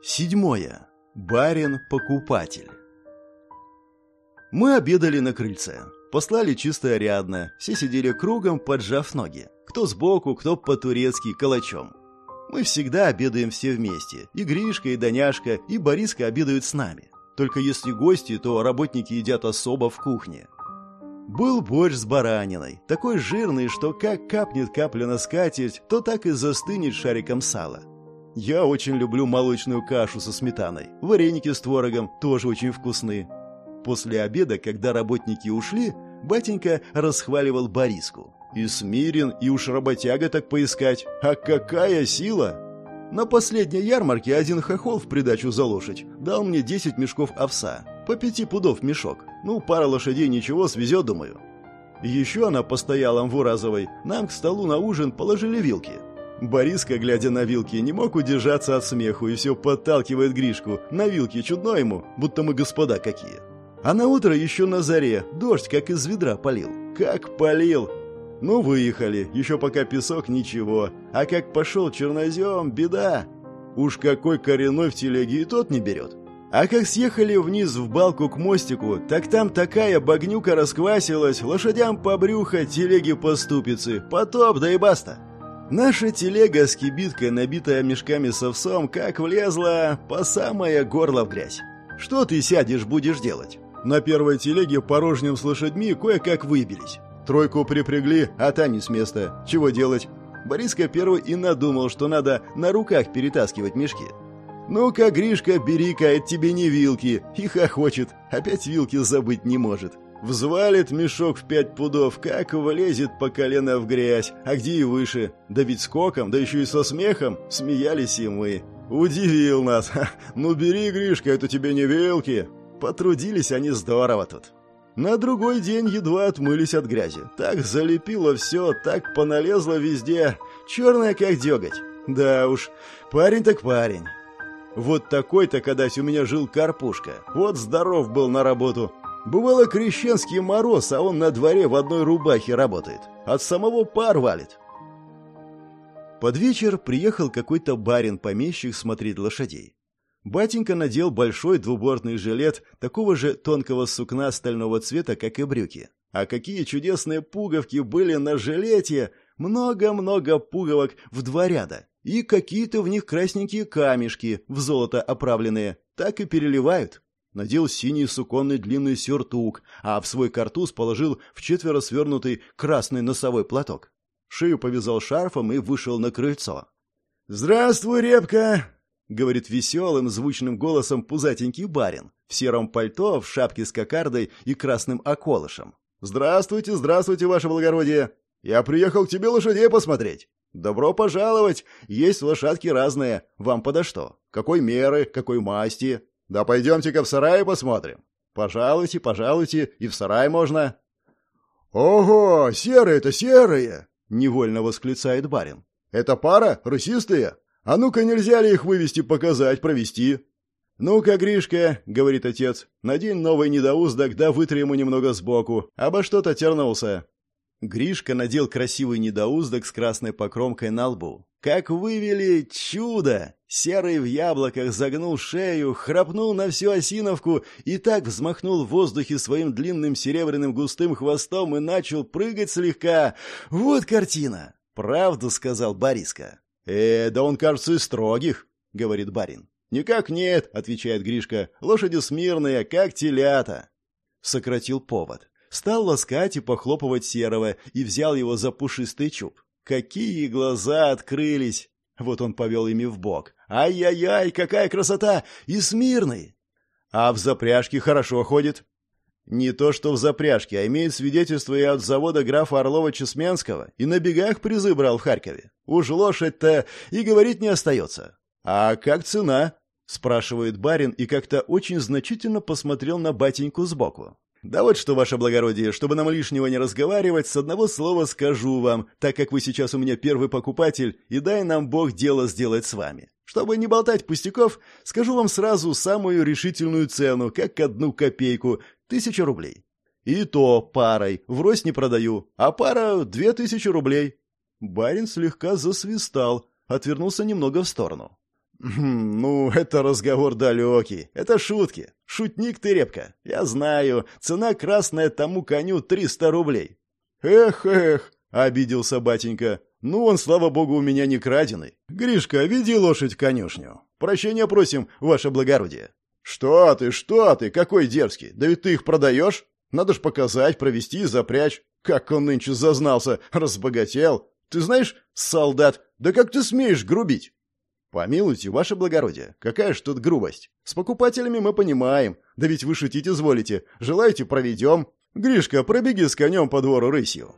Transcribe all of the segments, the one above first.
Седьмое. Барин-покупатель. Мы обедали на крыльце. Послали чистое рядно. Все сидели кругом, поджав ноги. Кто сбоку, кто по-турецки, калачом. Мы всегда обедаем все вместе. И Гришка, и Даняшка, и Бориска обедают с нами. Только если гости, то работники едят особо в кухне. Был борщ с бараниной, такой жирный, что как капнет капля на скатерть, то так и застынет шариком сала. Я очень люблю молочную кашу со сметаной. Вареники с творогом тоже очень вкусны. После обеда, когда работники ушли, батенька расхваливал Бориску. И смирен, и уж работяга так поискать. А какая сила! На последней ярмарке один хохол в придачу за лошадь дал мне 10 мешков овса. По пяти пудов мешок. Ну, пара лошадей ничего, свезет, думаю. Еще она постояла в Нам к столу на ужин положили вилки. Бориска, глядя на вилки, не мог удержаться от смеху и все подталкивает Гришку. На вилке чудно ему, будто мы господа какие. А на утро еще на заре дождь как из ведра полил. Как полил! Ну, выехали, еще пока песок ничего. А как пошел чернозем, беда. Уж какой коренной в телеге и тот не берет. А как съехали вниз в балку к мостику, так там такая багнюка расквасилась, лошадям по брюхо, телеги по ступице, потоп, да и баста. Наша телега с кибиткой, набитая мешками с овсом, как влезла по самое горло в грязь. Что ты сядешь будешь делать? На первой телеге порожним с лошадьми кое-как выбились. Тройку припрягли, а та не с места. Чего делать? Бориска первый и надумал, что надо на руках перетаскивать мешки. «Ну-ка, Гришка, бери-ка, это тебе не вилки!» И хохочет, опять вилки забыть не может. Взвалит мешок в пять пудов, как влезет по колено в грязь, а где и выше. Да ведь скоком, да еще и со смехом, смеялись и мы. Удивил нас. Ну бери, Гришка, это тебе не вилки. Потрудились они здорово тут. На другой день едва отмылись от грязи. Так залепило все, так поналезло везде. Черное, как деготь. Да уж, парень так парень. Вот такой-то, кадась, у меня жил Карпушка. Вот здоров был на работу. Бывало крещенский мороз, а он на дворе в одной рубахе работает. От самого пар валит. Под вечер приехал какой-то барин-помещик смотреть лошадей. Батенька надел большой двубортный жилет такого же тонкого сукна стального цвета, как и брюки. А какие чудесные пуговки были на жилете! Много-много пуговок в два ряда и какие-то в них красненькие камешки, в золото оправленные, так и переливают. Надел синий суконный длинный сюртук, а в свой картуз положил в четверо свернутый красный носовой платок. Шею повязал шарфом и вышел на крыльцо. «Здравствуй, репка!» — говорит веселым, звучным голосом пузатенький барин в сером пальто, в шапке с кокардой и красным околышем. «Здравствуйте, здравствуйте, ваше благородие! Я приехал к тебе лошадей посмотреть. «Добро пожаловать! Есть лошадки разные. Вам подо что? Какой меры, какой масти? Да пойдемте-ка в сарай посмотрим. Пожалуйте, пожалуйте, и в сарай можно». «Ого, серые-то серые!» — невольно восклицает барин. «Это пара? Рысистые? А ну-ка, нельзя ли их вывести, показать, провести?» «Ну-ка, Гришка», — говорит отец, — «надень новый недоуздок, да вытри ему немного сбоку, обо что-то тернулся. Гришка надел красивый недоуздок с красной покромкой на лбу. Как вывели чудо! Серый в яблоках загнул шею, храпнул на всю осиновку и так взмахнул в воздухе своим длинным серебряным густым хвостом и начал прыгать слегка. Вот картина! Правду сказал Бориска. «Э, да он, кажется, строгих», — говорит барин. «Никак нет», — отвечает Гришка. «Лошади смирные, как телята». Сократил повод стал ласкать и похлопывать Серого и взял его за пушистый чуб. Какие глаза открылись! Вот он повел ими в бок. Ай-яй-яй, какая красота! И смирный! А в запряжке хорошо ходит. Не то что в запряжке, а имеет свидетельство и от завода графа Орлова-Чесменского, и на бегах призы брал в Харькове. Уж лошадь-то и говорить не остается. А как цена? Спрашивает барин и как-то очень значительно посмотрел на батеньку сбоку. «Да вот что, ваше благородие, чтобы нам лишнего не разговаривать, с одного слова скажу вам, так как вы сейчас у меня первый покупатель, и дай нам Бог дело сделать с вами. Чтобы не болтать пустяков, скажу вам сразу самую решительную цену, как одну копейку, тысяча рублей. И то парой, врозь не продаю, а пара — две тысячи рублей». Барин слегка засвистал, отвернулся немного в сторону. «Ну, это разговор далекий. Это шутки. Шутник ты, Репка. Я знаю. Цена красная тому коню триста рублей». «Эх, эх!» — обиделся батенька. «Ну, он, слава богу, у меня не краденый. Гришка, веди лошадь в конюшню. Прощения просим, ваше благородие». «Что ты, что ты, какой дерзкий! Да ведь ты их продаешь? Надо ж показать, провести запрячь. Как он нынче зазнался, разбогател. Ты знаешь, солдат, да как ты смеешь грубить?» «Помилуйте, ваше благородие, какая ж тут грубость? С покупателями мы понимаем. Да ведь вы шутить изволите. Желаете, проведем. Гришка, пробеги с конем по двору рысью».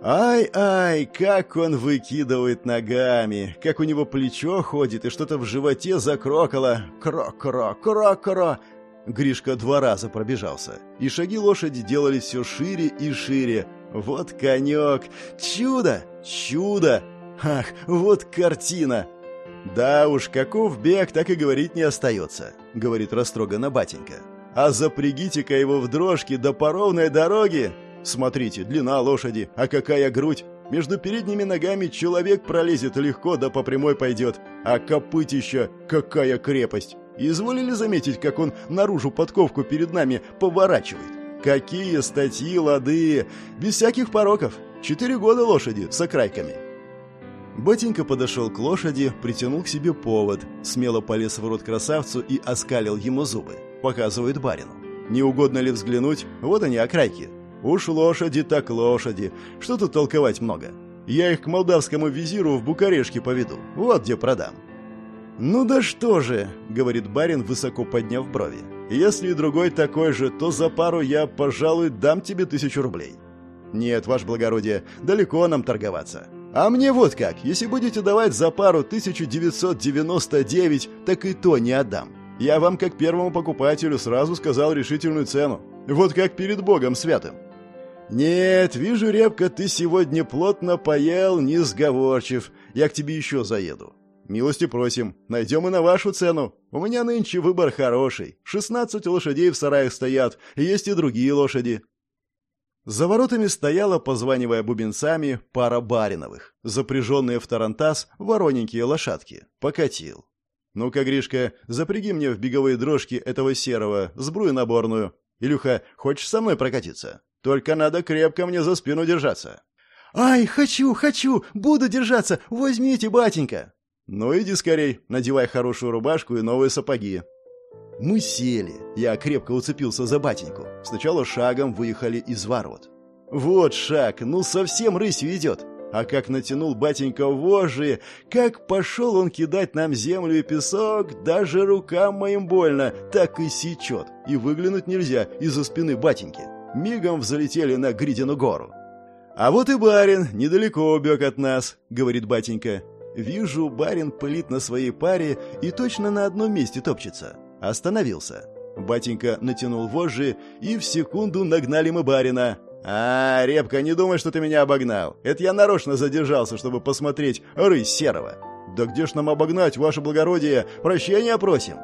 Ай-ай, как он выкидывает ногами, как у него плечо ходит и что-то в животе закрокало. Кро-кро, кро-кро. Гришка два раза пробежался, и шаги лошади делались все шире и шире. Вот конек! Чудо! Чудо! Ах, вот картина! «Да уж, каков бег, так и говорить не остается», — говорит растроганно батенька. «А запрягите-ка его в дрожки до поровной дороги! Смотрите, длина лошади, а какая грудь! Между передними ногами человек пролезет легко, да по прямой пойдет, а копытища какая крепость! Изволили заметить, как он наружу подковку перед нами поворачивает? Какие статьи, лады! Без всяких пороков! Четыре года лошади с окрайками!» Батенька подошел к лошади, притянул к себе повод, смело полез в рот красавцу и оскалил ему зубы. Показывает барину. Не угодно ли взглянуть? Вот они, окрайки. Уж лошади так лошади. Что тут толковать много? Я их к молдавскому визиру в Букарешке поведу. Вот где продам. «Ну да что же», — говорит барин, высоко подняв брови. «Если другой такой же, то за пару я, пожалуй, дам тебе тысячу рублей». «Нет, ваше благородие, далеко нам торговаться. А мне вот как, если будете давать за пару 1999, так и то не отдам. Я вам, как первому покупателю, сразу сказал решительную цену. Вот как перед Богом святым. Нет, вижу, Репка, ты сегодня плотно поел, не сговорчив. Я к тебе еще заеду. Милости просим, найдем и на вашу цену. У меня нынче выбор хороший. 16 лошадей в сараях стоят, есть и другие лошади. За воротами стояла, позванивая бубенцами, пара бариновых, запряженные в тарантас вороненькие лошадки. Покатил. «Ну-ка, Гришка, запряги мне в беговые дрожки этого серого, сбрую наборную. Илюха, хочешь со мной прокатиться? Только надо крепко мне за спину держаться». «Ай, хочу, хочу, буду держаться, возьмите, батенька!» «Ну иди скорей, надевай хорошую рубашку и новые сапоги. Мы сели. Я крепко уцепился за батеньку. Сначала шагом выехали из ворот. Вот шаг, ну совсем рысью идет. А как натянул батенька вожжи, как пошел он кидать нам землю и песок, даже рукам моим больно, так и сечет. И выглянуть нельзя из-за спины батеньки. Мигом взлетели на Гридину гору. «А вот и барин, недалеко убег от нас», — говорит батенька. «Вижу, барин пылит на своей паре и точно на одном месте топчется. Остановился. Батенька натянул вожжи, и в секунду нагнали мы барина. «А, Репка, не думай, что ты меня обогнал. Это я нарочно задержался, чтобы посмотреть рысь серого». «Да где ж нам обогнать, ваше благородие? Прощения просим!»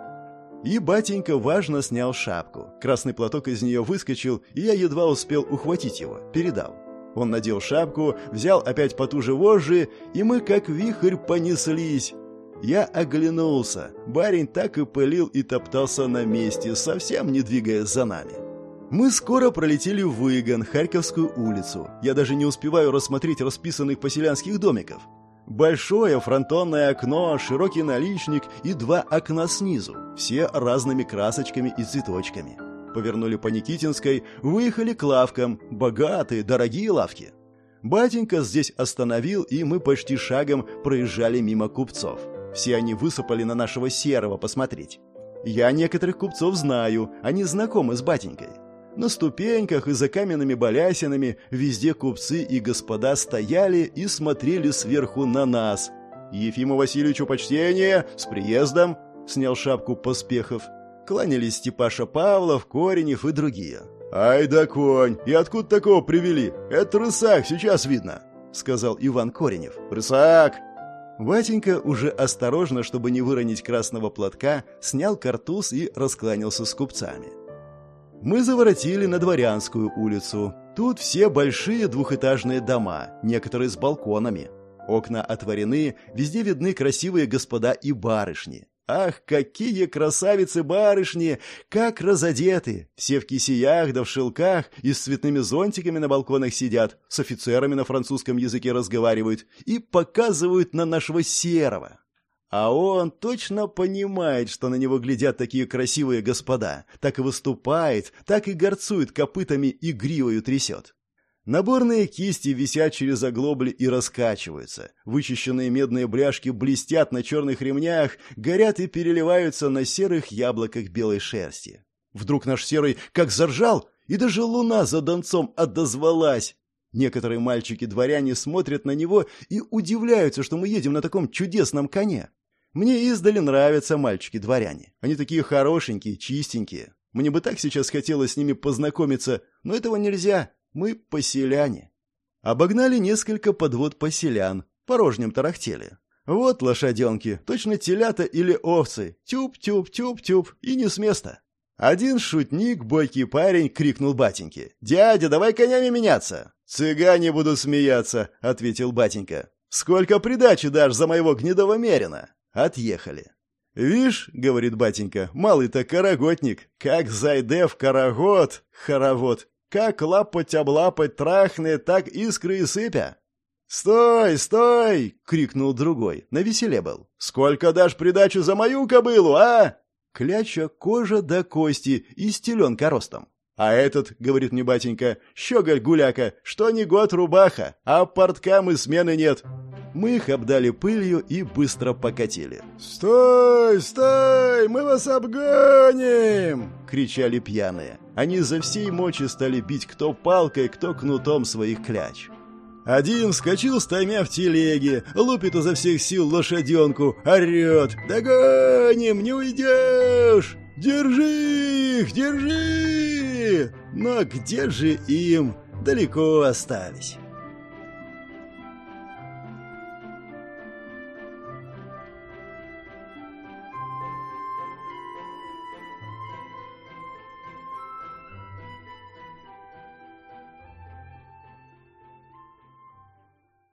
И батенька важно снял шапку. Красный платок из нее выскочил, и я едва успел ухватить его, передал. Он надел шапку, взял опять потуже вожжи, и мы как вихрь понеслись. Я оглянулся. Барин так и пылил и топтался на месте, совсем не двигаясь за нами. Мы скоро пролетели в Выгон, Харьковскую улицу. Я даже не успеваю рассмотреть расписанных поселянских домиков. Большое фронтонное окно, широкий наличник и два окна снизу, все разными красочками и цветочками. Повернули по Никитинской, выехали к лавкам, богатые, дорогие лавки. Батенька здесь остановил, и мы почти шагом проезжали мимо купцов. Все они высыпали на нашего серого посмотреть. Я некоторых купцов знаю, они знакомы с батенькой. На ступеньках и за каменными балясинами везде купцы и господа стояли и смотрели сверху на нас. «Ефиму Васильевичу почтение! С приездом!» — снял шапку Поспехов. Кланялись Степаша Павлов, Коренев и другие. «Ай да конь! И откуда такого привели? Это рысак, сейчас видно!» — сказал Иван Коренев. «Рысак!» Ватенька уже осторожно, чтобы не выронить красного платка, снял картуз и раскланялся с купцами. Мы заворотили на Дворянскую улицу. Тут все большие двухэтажные дома, некоторые с балконами. Окна отворены, везде видны красивые господа и барышни. Ах, какие красавицы-барышни! Как разодеты! Все в кисеях да в шелках и с цветными зонтиками на балконах сидят, с офицерами на французском языке разговаривают и показывают на нашего серого. А он точно понимает, что на него глядят такие красивые господа, так и выступает, так и горцует копытами и гривою трясет. Наборные кисти висят через оглобли и раскачиваются. Вычищенные медные бляшки блестят на черных ремнях, горят и переливаются на серых яблоках белой шерсти. Вдруг наш серый как заржал, и даже луна за донцом отозвалась. Некоторые мальчики-дворяне смотрят на него и удивляются, что мы едем на таком чудесном коне. Мне издали нравятся мальчики-дворяне. Они такие хорошенькие, чистенькие. Мне бы так сейчас хотелось с ними познакомиться, но этого нельзя. Мы поселяне. Обогнали несколько подвод поселян, порожнем тарахтели. Вот лошаденки, точно телята или овцы. Тюп-тюп-тюп-тюп, и не с места. Один шутник, бойкий парень, крикнул батеньке. «Дядя, давай конями меняться!» «Цыгане будут смеяться», — ответил батенька. «Сколько придачи дашь за моего гнедого мерина?» Отъехали. «Вишь», — говорит батенька, — «малый-то караготник, как зайде в карагод, хоровод, как лапоть-облапоть трахнет, так искры и сыпя. «Стой, стой!» — крикнул другой. На веселе был. «Сколько дашь придачу за мою кобылу, а?» Кляча кожа до кости и стеленка ростом. «А этот, — говорит мне батенька, — щеголь-гуляка, что не год рубаха, а порткам и смены нет. Мы их обдали пылью и быстро покатили. «Стой, стой! Мы вас обгоним!» — кричали пьяные. Они за всей мочи стали бить кто палкой, кто кнутом своих кляч. Один вскочил стаймя в телеге, лупит изо всех сил лошаденку, орет «Догоним, не уйдешь! Держи их, держи!» Но где же им? Далеко остались.